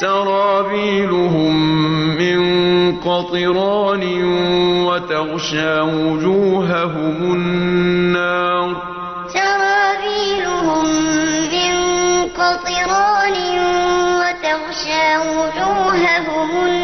سرابيلهم من قطران وتغشى وجوههم النار. سرابيلهم من قطران وتغشى وجوههم النار